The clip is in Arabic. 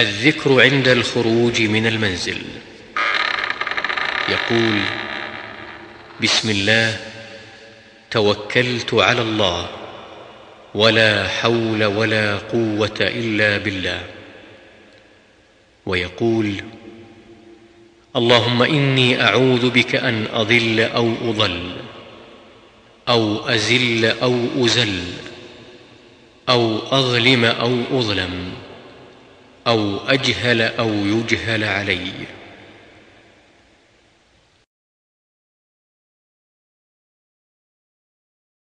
الذكر عند الخروج من المنزل. يقول بسم الله توكلت على الله ولا حول ولا قوة إلا بالله. ويقول اللهم إني أعوذ بك أن أضل أو أضل أو أزل أو أزل أو أظلم أو أظلم. أو أجهل أو يجهل علي.